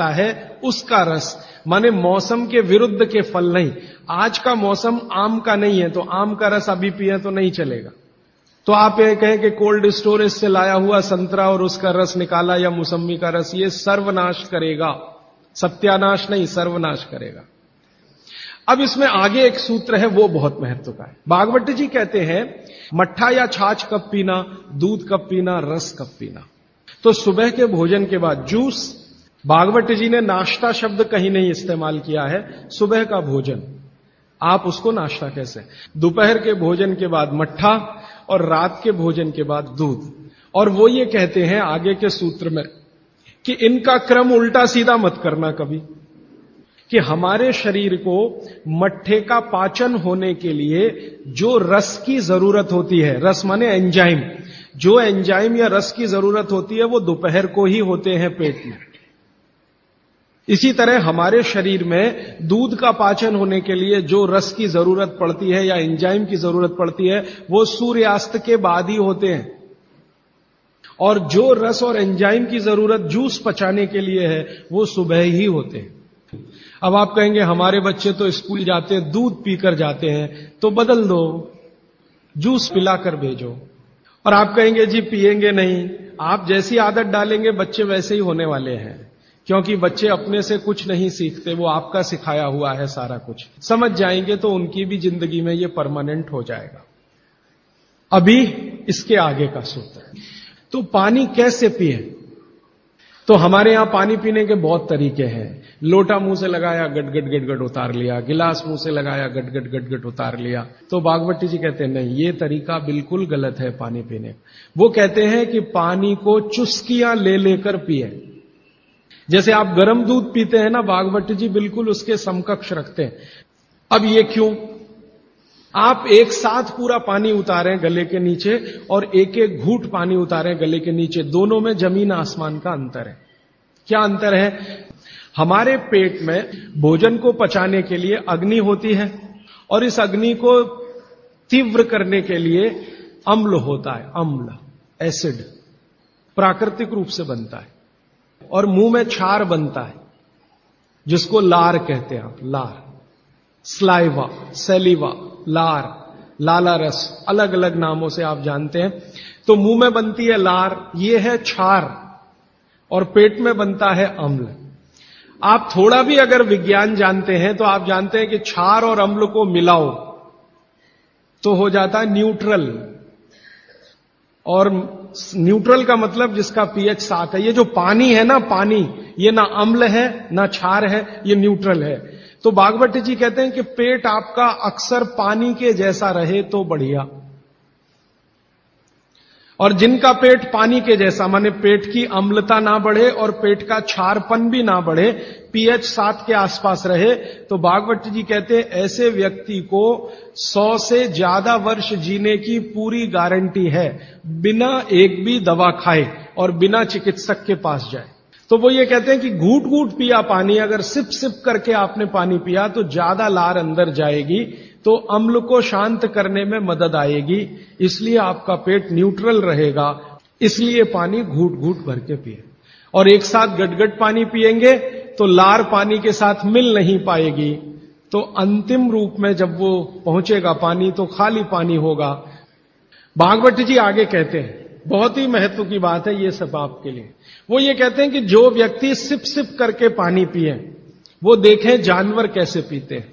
है उसका रस। माने मौसम के विरुद्ध के फल नहीं। आज का मौसम आम का नहीं है तो आम का रस अभी पिए तो नहीं चलेगा। तो आप ये कहें कि कोल्ड स्टोरेज से लाया हुआ संतरा और उसका रस निकाला या मौसमी का रस, ये सर्वनाश करेगा। सत्यानाश नहीं, सर्वनाश करेगा। अब इसमें आगे एक सूत्र है, वो बहुत महत्व का है। बागवट जी कहते हैं, मट्ठा या छाछ कब पीना, दूध कब पीना, रस कब पीना। तो सुबह के भोजन के बाद जूस भागवत जी ने नाश्ता शब्द कहीं नहीं इस्तेमाल किया है, सुबह का भोजन। आप उसको नाश्ता कैसे? दोपहर के भोजन के बाद मट्ठा और रात के भोजन के बाद दूध। और वो ये कहते हैं आगे के सूत्र में कि इनका क्रम उल्टा सीधा मत करना कभी। कि हमारे शरीर को मट्ठे का पाचन होने के लिए जो रस की ज़रूरत होती है, रस माने एंजाइम, जो एंजाइम या रस की ज़रूरत होती है वो दोपहर को ही होते हैं पेट में। इसी तरह हमारे शरीर में दूध का पाचन होने के लिए जो रस की ज़रूरत पड़ती है या एंजाइम की ज़रूरत पड़ती है, वो सूर्यास्त के बाद ही होते हैं। और जो रस और एंजाइम की ज़रूरत जूस पचाने के लिए है, वो सुबह ही होते हैं। अब आप कहेंगे, हमारे बच्चे तो स्कूल जाते हैं, दूध पीकर जाते हैं तो बदल दो जूस पिलाकर भेजो। और आप कहेंगे, जी पिएँगे नहीं। आप जैसी आदत डालेंगे, बच्चे वैसे ही होने वाले हैं। क्योंकि बच्चे अपने से कुछ नहीं सीखते, वो आपका सिखाया हुआ है सारा कुछ। समझ जाएँगे तो उनकी भी ज़िंदगी में ये परमानेंट हो जाएगा। अभी इसके आगे का सूत्र तो पानी कैसे पिए? तो हमारे यहाँ पानी पीने के बहुत तरीके हैं। लोटा मुँह से लगाया गट गट गट गट उतार लिया। गिलास मुँह से लगाया गट गट गट गट उतार लिया। तो बागवती जी कहते हैं, नहीं, ये तरीका बिल्कुल गलत है पानी पीने का। वो कहते हैं कि पानी को चुस्कियाँ ले लेकर पिए। जैसे आप गर्म दूध पीते हैं ना, बागवती जी बिल्कुल उसके समकक्ष रखते हैं। अब ये क्यों? आप एक साथ पूरा पानी उतारें गले के नीचे और एक एक घूट पानी उतारें गले के नीचे। दोनों में ज़मीन आसमान का अंतर है। क्या अंतर है? हमारे पेट में भोजन को पचाने के लिए अग्नि होती है और इस अग्नि को तीव्र करने के लिए अम्ल होता है। अम्ल, एसिड, प्राकृतिक रूप से बनता है। और मुँह में छार बनता है, जिसको लार कहते हैं आप, लार। स्लाइवा, सेलिवा, लार लाला रस अलग अलग नामों से आप जानते हैं। तो मुँह में बनती है लार, ये है छार, और पेट में बनता है अम्ल। आप थोड़ा भी अगर विज्ञान जानते हैं तो आप जानते हैं कि छार और अम्ल को मिलाओ तो हो जाता है न्यूट्रल, और न्यूट्रल का मतलब जिसका पीएच सात है। ये जो पानी है ना, पानी, ये ना अम्ल है, ना क्षार है, ये न्यूट्रल है। तो बागवती जी कहते हैं कि पेट आपका अक्सर पानी के जैसा रहे तो बढ़िया। और जिनका पेट पानी के जैसा, माने पेट की अम्लता ना बढ़े और पेट का छारपन भी ना बढ़े, पीएच सात के आसपास रहे तो भागवत जी कहते हैं, ऐसे व्यक्ति को सौ से ज़्यादा वर्ष जीने की पूरी गारंटी है, बिना एक भी दवा खाए और बिना चिकित्सक के पास जाए। तो वो ये कहते हैं कि घूट घूट पिया पानी, अगर सिप सिप करके आपने पानी पिया तो ज़्यादा लार अंदर जाएगी तो अम्ल को शांत करने में मदद आएगी, इसलिए आपका पेट न्यूट्रल रहेगा, इसलिए पानी घूट घूट भर के पिए। और एक साथ गटगट पानी पिएँगे तो लार पानी के साथ मिल नहीं पाएगी। तो अंतिम रूप में जब वो पहुंचेगा पानी तो खाली पानी होगा। भागवत जी आगे कहते हैं, बहुत ही महत्व की बात है ये सब आपके लिए। वो ये कहते हैं कि जो व्यक्ति सिप सिप करके पानी पिए, वो देखें जानवर कैसे पीते हैं।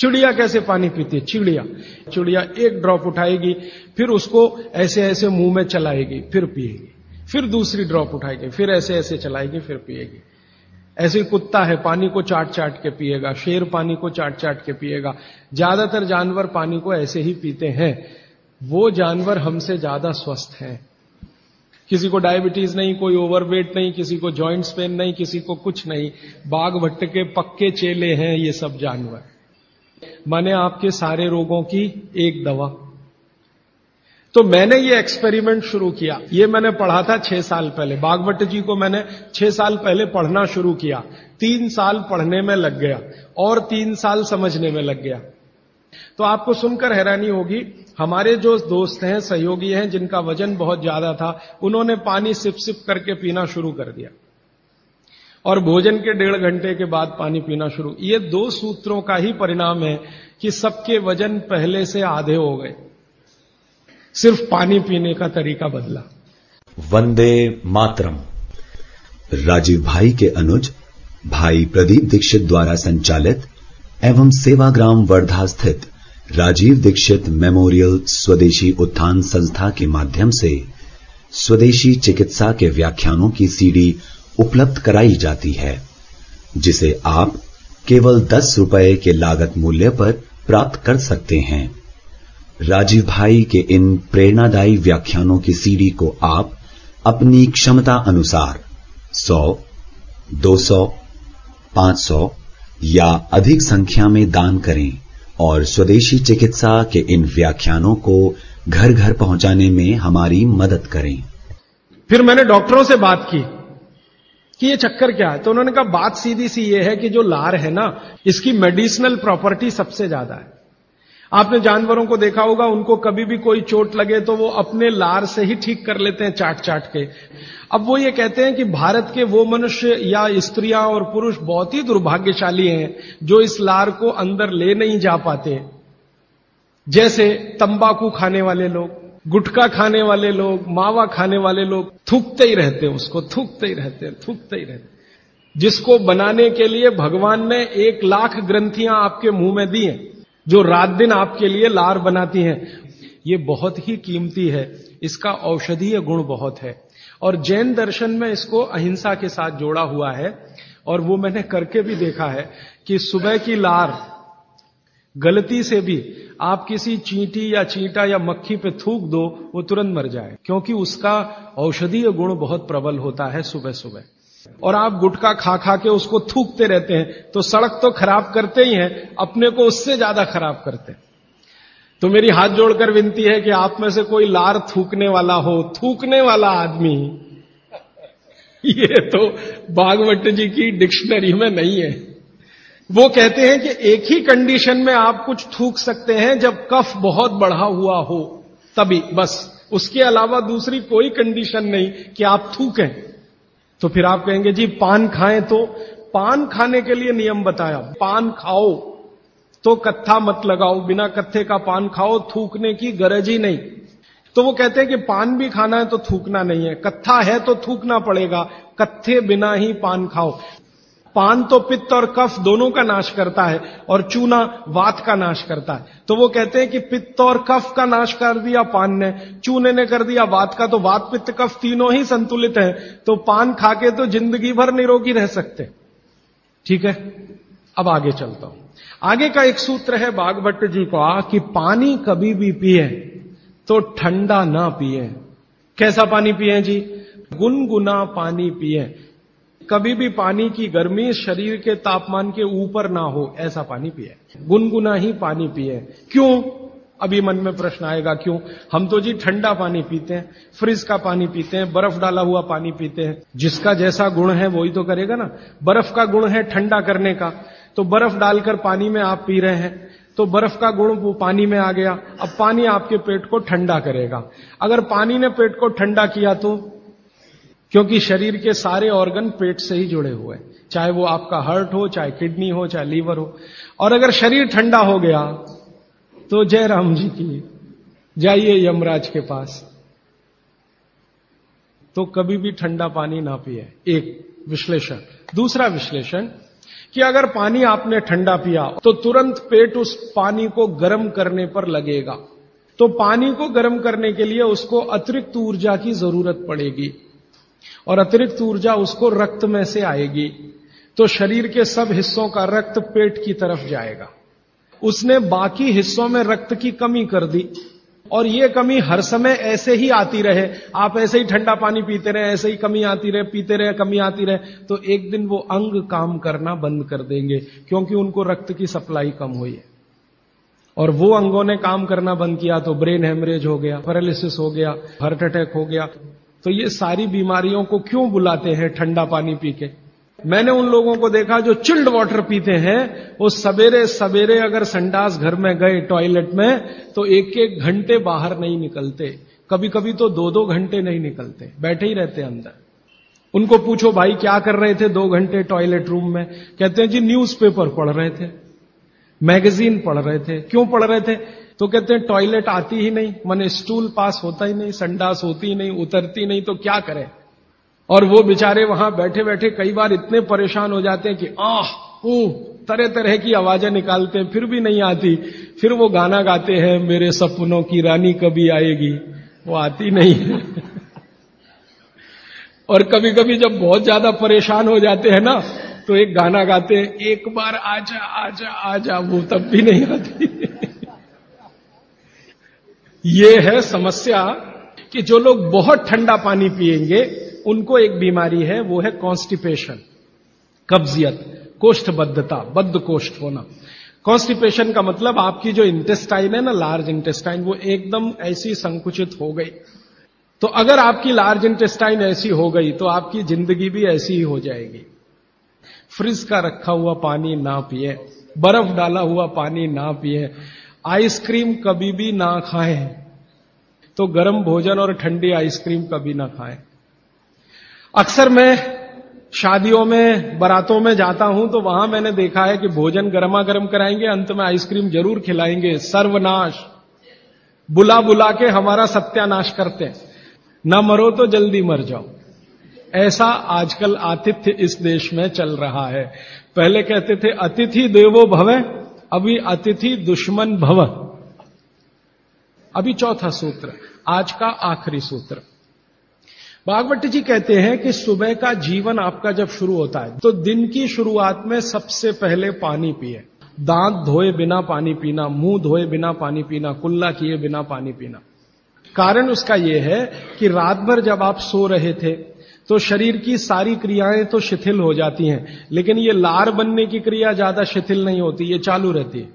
चिड़िया कैसे पानी पीती है? चिड़िया। चिड़िया एक ड्रॉप उठाएगी, फिर उसको ऐसे ऐसे मुँह में चलाएगी, फिर पिएगी। फिर दूसरी ड्रॉप उठाएगी, फिर ऐसे ऐसे चलाएगी, फिर पिएगी। ऐसे कुत्ता है, पानी को चाट चाट के पिएगा, शेर पानी को चाट चाट के पिएगा। ज़्यादातर जानवर पानी को ऐसे ही पीते हैं। वो जानवर हमसे ज़्यादा स्वस्थ हैं। किसी को डायबिटीज़ नहीं, कोई ओवरवेट नहीं, किसी को जॉइंट्स पेन नहीं, किसी को कुछ नहीं। बाघ भट्ट के पक्के चेले हैं ये सब जानवर। माने आपके सारे रोगों की एक दवा। तो मैंने ये एक्सपेरिमेंट शुरू किया। ये मैंने पढ़ा था छह साल पहले। बागवट जी को मैंने छह साल पहले पढ़ना शुरू किया। तीन साल पढ़ने में लग गया और तीन साल समझने में लग गया। तो आपको सुनकर हैरानी होगी, हमारे जो दोस्त हैं, सहयोगी हैं, जिनका वज़न बहुत ज़्यादा था, उन्होंने पानी सिप सिप करके पीना शुरू कर दिया। और भोजन के डेढ़ घंटे के बाद पानी पीना शुरू। ये दो सूत्रों का ही परिणाम है कि सबके वज़न पहले से आधे हो गए। सिर्फ़ पानी पीने का तरीका बदला। वंदे मातरम। राजीव भाई के अनुज, भाई प्रदीप दीक्षित द्वारा संचालित एवं सेवाग्राम वर्धा स्थित राजीव दीक्षित मेमोरियल स्वदेशी उत्थान संस्था के माध्यम से स्वदेशी चिकित्सा के व्याख्यानों की सीडी उपलब्ध कराई जाती है जिसे आप केवल दस रुपए के लागत मूल्य पर प्राप्त कर सकते हैं। राजीव भाई के इन प्रेरणादायी व्याख्यानों की सीडी को आप अपनी क्षमता अनुसार 100, 200, 500 या अधिक संख्या में दान करें और स्वदेशी चिकित्सा के इन व्याख्यानों को घर घर पहुँचाने में हमारी मदद करें। फिर मैंने डॉक्टरों से बात की। कि ये चक्कर क्या है? तो उन्होंने कहा, बात सीधी सी ये है कि जो लार है ना, इसकी मेडिसिनल प्रॉपर्टी सबसे ज़्यादा है। आपने जानवरों को देखा होगा, उनको कभी भी कोई चोट लगे तो वो अपने लार से ही ठीक कर लेते हैं चाट चाट के। अब वो ये कहते हैं कि भारत के वो मनुष्य या स्त्रियाँ और पुरुष बहुत ही दुर्भाग्यशाली हैं, जो इस लार को अंदर ले नहीं जा पाते। जैसे तंबाकू खाने वाले लोग गुटखा खाने वाले लोग, मावा खाने वाले लोग थूकते ही रहते हैं उसको, थूकते ही रहते हैं, थूकते ही रहते जिसको बनाने के लिए भगवान ने एक लाख ग्रंथियाँ आपके मुँह में दी हैं, जो रात दिन आपके लिए लार बनाती हैं। ये बहुत ही कीमती है, इसका औषधीय गुण बहुत है। और जैन दर्शन में इसको अहिंसा के साथ जोड़ा हुआ है, और वो मैंने करके भी देखा है कि सुबह की लार गलती से भी आप किसी चींटी या चींटा या मक्खी पे थूक दो, वो तुरंत मर जाए। क्योंकि उसका औषधीय गुण बहुत प्रबल होता है सुबह सुबह। और आप गुटखा खा खा के उसको थूकते रहते हैं तो सड़क तो खराब करते ही हैं, अपने को उससे ज़्यादा खराब करते हैं। तो मेरी हाथ जोड़कर विनती है कि आप में से कोई लार थूकने वाला हो, थूकने वाला आदमी। ये तो बागवट जी की डिक्शनरी में नहीं है। वो कहते हैं कि एक ही कंडीशन में आप कुछ थूक सकते हैं, जब कफ बहुत बढ़ा हुआ हो, तभी, बस। उसके अलावा दूसरी कोई कंडीशन नहीं कि आप थूकें। तो फिर आप कहेंगे, जी, पान खाएँ तो। पान खाने के लिए नियम बताया। पान खाओ तो कत्था मत लगाओ। बिना कत्थे का पान खाओ, थूकने की गरज ही नहीं। तो वो कहते हैं कि पान भी खाना है तो थूकना नहीं है। कत्था है तो थूकना पड़ेगा। कत्थे बिना ही पान खाओ। पान तो पित्त और कफ दोनों का नाश करता है और चूना वात का नाश करता है। तो वो कहते हैं कि पित्त और कफ का नाश कर दिया पान ने, चूने ने कर दिया वात का तो वात, पित्त, कफ तीनों ही संतुलित हैं। तो पान खाके तो ज़िंदगी भर निरोगी रह सकते। ठीक है? अब आगे चलता हूँ। आगे का एक सूत्र है बागभट्ट जी का, कि पानी कभी भी पिए तो ठंडा ना पिए। कैसा पानी पिए जी? गुनगुना पानी पिए। कभी भी पानी की गर्मी शरीर के तापमान के ऊपर ना हो, ऐसा पानी पिए। गुनगुना ही पानी पिए। क्यों? अभी मन में प्रश्न आएगा, क्यों? हम तो जी ठंडा पानी पीते हैं, फ्रिज का पानी पीते हैं, बर्फ़ डाला हुआ पानी पीते हैं। जिसका जैसा गुण है, वही तो करेगा ना। बर्फ़ का गुण है ठंडा करने का। तो बर्फ़ डालकर पानी में आप पी रहे हैं। तो बर्फ़ का गुण वो पानी में आ गया। अब पानी आपके पेट को ठंडा करेगा। अगर पानी ने पेट को ठंडा किया तो? क्योंकि शरीर के सारे ऑर्गन पेट से ही जुड़े हुए हैं। चाहे वो आपका हार्ट हो, चाहे किडनी हो, चाहे लीवर हो। और अगर शरीर ठंडा हो गया तो जय राम जी की, जाइए यमराज के पास। तो कभी भी ठंडा पानी ना पिए, एक विश्लेषण। दूसरा विश्लेषण, कि अगर पानी आपने ठंडा पिया तो तुरंत पेट उस पानी को गर्म करने पर लगेगा। तो पानी को गर्म करने के लिए उसको अतिरिक्त ऊर्जा की ज़रूरत पड़ेगी। और अतिरिक्त ऊर्जा उसको रक्त में से आएगी। तो शरीर के सब हिस्सों का रक्त पेट की तरफ़ जाएगा। उसने बाकी हिस्सों में रक्त की कमी कर दी। और ये कमी हर समय ऐसे ही आती रहे। आप ऐसे ही ठंडा पानी पीते रहे, ऐसे ही कमी आती रहे, पीते रहे, कमी आती रहे तो एक दिन वो अंग काम करना बंद कर देंगे, क्योंकि उनको रक्त की सप्लाई कम हुई है। और वो अंगों ने काम करना बंद किया तो ब्रेन हेमरेज हो गया, पैरालिसिस हो गया, हार्ट अटैक हो गया। तो ये सारी बीमारियों को क्यों बुलाते हैं ठंडा पानी पी के? मैंने उन लोगों को देखा जो चिल्ड वाटर पीते हैं। वो सवेरे सवेरे अगर संडास घर में गए, टॉयलेट में तो एक एक घंटे बाहर नहीं निकलते। कभी कभी तो दो दो घंटे नहीं निकलते। बैठे ही रहते अंदर। उनको पूछो, भाई, क्या कर रहे थे दो घंटे टॉयलेट रूम में? कहते हैं, जी, न्यूज़पेपर पढ़ रहे थे। मैगजीन पढ़ रहे थे। क्यों पढ़ रहे थे? तो कहते हैं, टॉयलेट आती ही नहीं, मन स्टूल पास होता ही नहीं, संडास होती ही नहीं, उतरती नहीं तो क्या करें? और वो बेचारे वहाँ बैठे बैठे कई बार इतने परेशान हो जाते हैं कि, आह, ऊ तरह तरह की आवाज़ें निकालते हैं, फिर भी नहीं आती। फिर वो गाना गाते हैं, मेरे सपनों की रानी कभी आएगी। वो आती नहीं। है और कभी कभी जब बहुत ज़्यादा परेशान हो जाते हैं ना तो एक गाना गाते हैं, एक बार आजा आजा आजा, वो तब भी नहीं आती। ये है समस्या कि जो लोग बहुत ठंडा पानी पिएँगे, उनको एक बीमारी है, वो है कॉन्स्टिपेशन कब्जियत, कोष्ठबद्धता बद्ध कोष्ठ होना। कॉन्स्टिपेशन का मतलब आपकी जो इंटेस्टाइन है ना लार्ज इंटेस्टाइन वो एकदम ऐसी संकुचित हो गई। तो अगर आपकी लार्ज इंटेस्टाइन ऐसी हो गई तो आपकी ज़िंदगी भी ऐसी ही हो जाएगी। फ्रिज का रखा हुआ पानी ना पिए, बर्फ़ डाला हुआ पानी ना पिए आइसक्रीम कभी भी ना खाएँ तो गर्म भोजन और ठंडी आइसक्रीम कभी ना खाएँ। अक्सर मैं शादियों में, बरातों में जाता हूँ तो वहाँ मैंने देखा है कि भोजन गर्मा गर्म कराएँगे, अंत में आइसक्रीम ज़रूर खिलाएँगे। सर्वनाश। बुला बुला के हमारा सत्यानाश करते हैं। न मरो तो जल्दी मर जाओ। ऐसा आजकल आतिथ्य इस देश में चल रहा है। पहले कहते थे, अतिथि देवो भव अभी अतिथि दुश्मन भव। अभी चौथा सूत्र, आज का आखिरी सूत्र। भागवत जी कहते हैं कि सुबह का जीवन आपका जब शुरू होता है तो दिन की शुरुआत में सबसे पहले पानी पिए। दांत धोए बिना पानी पीना, मुँह धोए बिना पानी पीना, कुल्ला किए बिना पानी पीना। कारण उसका यह है कि रात भर जब आप सो रहे थे तो शरीर की सारी क्रियाएँ तो शिथिल हो जाती हैं, लेकिन ये लार बनने की क्रिया ज़्यादा शिथिल नहीं होती, ये चालू रहती है।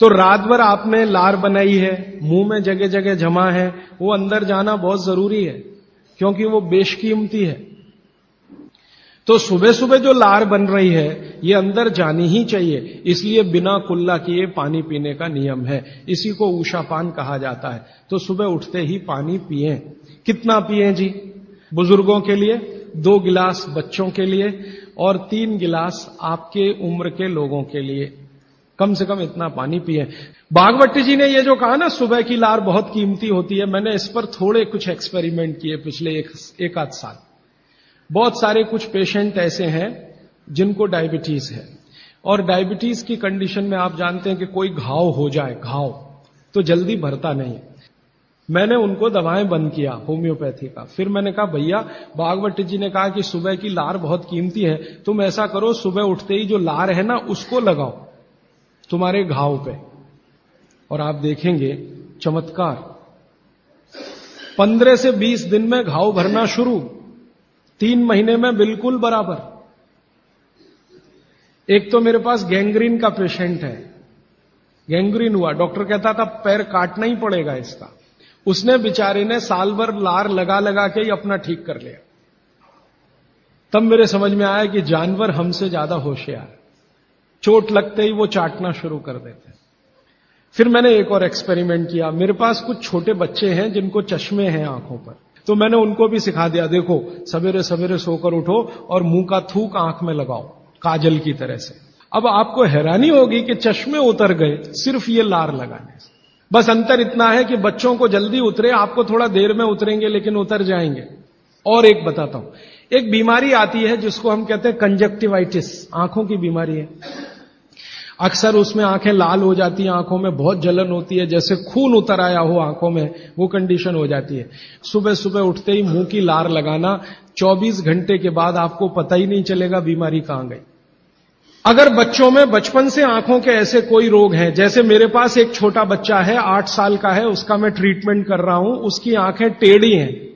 तो रात भर आपने लार बनाई है, मुँह में जगह जगह जमा है, वो अंदर जाना बहुत ज़रूरी है, क्योंकि वो बेशकीमती है। तो सुबह सुबह जो लार बन रही है, ये अंदर जानी ही चाहिए, इसलिए बिना कुल्ला किए पानी पीने का नियम है, इसी को ऊषापान कहा जाता है। तो सुबह उठते ही पानी पिए। कितना पिए जी? बुज़ुर्गों के लिए दो गिलास बच्चों के लिए और तीन गिलास आपके उम्र के लोगों के लिए। कम से कम इतना पानी पिए। बागवती जी ने ये जो कहा ना सुबह की लार बहुत कीमती होती है। मैंने इस पर थोड़े कुछ एक्सपेरिमेंट किए पिछले एक, एक आध साल। बहुत सारे कुछ पेशेंट ऐसे हैं जिनको डायबिटीज़ है। और डायबिटीज़ की कंडीशन में आप जानते हैं कि कोई घाव हो जाए घाव तो जल्दी भरता नहीं। मैंने उनको दवाएँ बंद किया होम्योपैथी का। फिर मैंने कहा, भैया बागवती जी ने कहा कि सुबह की लार बहुत कीमती है, तुम ऐसा करो, सुबह उठते ही जो लार है ना, उसको लगाओ तुम्हारे घाव पे। और आप देखेंगे, चमत्कार। पंद्रह से बीस दिन में घाव भरना शुरू, तीन महीने में बिल्कुल बराबर। एक तो मेरे पास गैंग्रीन का पेशेंट है। गैंग्रीन हुआ। डॉक्टर कहता था, पैर काटना ही पड़ेगा इसका। उसने बेचारे ने साल भर लार लगा लगा के ही अपना ठीक कर लिया। तब मेरे समझ में आया कि जानवर हमसे ज़्यादा होशियार चोट लगते ही वो चाटना शुरू कर देते फिर मैंने एक और एक्सपेरिमेंट किया। मेरे पास कुछ छोटे बच्चे हैं जिनको चश्मे हैं आँखों पर। तो मैंने उनको भी सिखा दिया, देखो, सवेरे सवेरे सोकर उठो और मुँह का थूक आँख में लगाओ, काजल की तरह से। अब आपको हैरानी होगी कि चश्मे उतर गए सिर्फ़ ये लार लगाने से। बस अंतर इतना है कि बच्चों को जल्दी उतरे, आपको थोड़ा देर में उतरेंगे, लेकिन उतर जाएँगे। और एक बताता हूँ, एक बीमारी आती है जिसको हम कहते हैं कंजक्टिवाइटिस आँखों की बीमारी है। अक्सर उसमें आँखें लाल हो जाती हैं, आँखों में बहुत जलन होती है, जैसे खून उतर आया हो आँखों में, वो कंडीशन हो जाती है। सुबह सुबह उठते ही मुँह की लार लगाना 24 घंटे के बाद आपको पता ही नहीं चलेगा बीमारी कहाँ गई। अगर बच्चों में बचपन से आँखों के ऐसे कोई रोग हैं, जैसे मेरे पास एक छोटा बच्चा है, आठ साल का है, उसका मैं ट्रीटमेंट कर रहा हूँ, उसकी आँखें टेढ़ी हैं,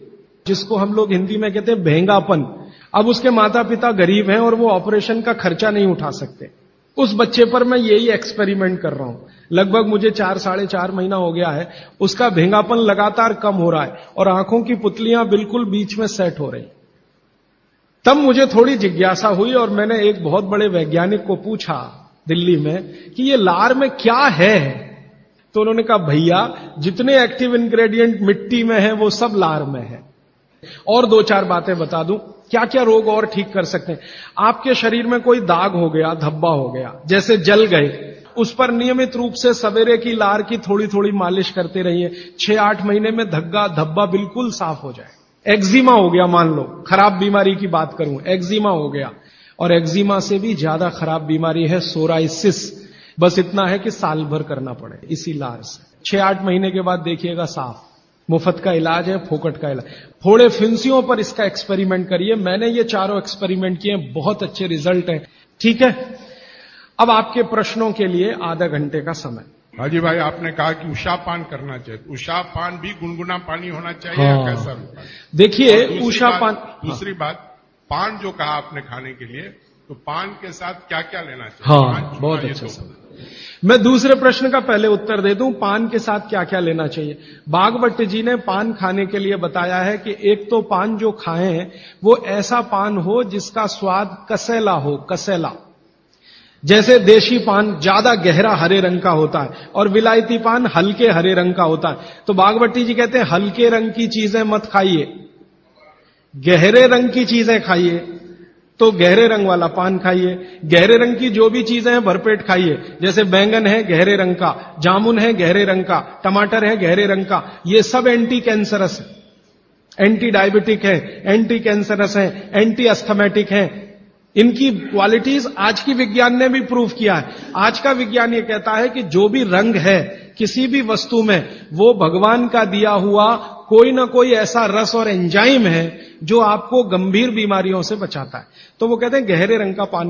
जिसको हम लोग हिंदी में कहते हैं भेंगापन। अब उसके माता पिता गरीब हैं और वो ऑपरेशन का खर्चा नहीं उठा सकते। उस बच्चे पर मैं यही एक्सपेरिमेंट कर रहा हूँ। लगभग मुझे चार, साढ़े चार महीना हो गया है, उसका भेंगापन लगातार कम हो रहा है और आँखों की पुतलियाँ बिल्कुल बीच में सेट हो रही तब मुझे थोड़ी जिज्ञासा हुई और मैंने एक बहुत बड़े वैज्ञानिक को पूछा दिल्ली में कि ये लार में क्या है? तो उन्होंने कहा, भैया, जितने एक्टिव इंग्रेडिएंट मिट्टी में है, वो सब लार में है। और दो चार बातें बता दूँ क्या क्या रोग और ठीक कर सकते हैं? आपके शरीर में कोई दाग हो गया, धब्बा हो गया, जैसे जल गए, उस पर नियमित रूप से सवेरे की लार की थोड़ी थोड़ी मालिश करते रहिए, छह आठ महीने में धग्गा धब्बा बिल्कुल साफ़ हो जाए। एक्जिमा हो गया, मान लो। खराब बीमारी की बात करूँ एक्जिमा हो गया। और एक्जिमा से भी ज़्यादा खराब बीमारी है सोराइसिस। बस इतना है कि साल भर करना पड़े, इसी लार से। छह आठ महीने के बाद देखिएगा साफ़। मुफ़्त का इलाज है, फोकट का इलाज। फोड़े फिंसियों पर इसका एक्सपेरिमेंट करिए। मैंने ये चारों एक्सपेरिमेंट किए, बहुत अच्छे रिज़ल्ट हैं। ठीक है? अब आपके प्रश्नों के लिए आधा घंटे का समय। हाजी भाई आपने कहा कि उषा पान करना चाहिए। उषा पान भी गुनगुना पानी होना चाहिए हाँ। या कैसा देखिए उषा पान दूसरी बात पान जो कहा आपने खाने के लिए तो पान के साथ क्या क्या लेना चाहिए? हाँ बहुत अच्छा तो- सवाल। मैं दूसरे प्रश्न का पहले उत्तर दे दूँ। पान के साथ क्या क्या लेना चाहिए? बागवट जी ने पान खाने के लिए बताया है कि एक तो पान जो खाएँ वो ऐसा पान हो जिसका स्वाद कसेला हो कसेला। जैसे देशी पान ज़्यादा गहरा हरे रंग का होता है और विलायती पान हल्के हरे रंग का होता है। तो बागवती जी कहते हैं, हल्के रंग की चीज़ें मत खाइए। गहरे रंग की चीज़ें खाइए तो गहरे रंग वाला पान खाइए। गहरे रंग की जो भी चीज़ें हैं, भरपेट खाइए। जैसे बैंगन है गहरे रंग का, जामुन है गहरे रंग का, टमाटर है गहरे रंग का, ये सब एंटी कैंसरस है। एंटी डायबिटिक है एंटी कैंसरस है एंटी अस्थमेटिक है इनकी क्वालिटीज आज की विज्ञान ने भी प्रूव किया है। आज का विज्ञान ये कहता है कि जो भी रंग है, किसी भी वस्तु में, वो भगवान का दिया हुआ कोई ना कोई ऐसा रस और एंजाइम है जो आपको गंभीर बीमारियों से बचाता है। तो वो कहते हैं, गहरे रंग का पानी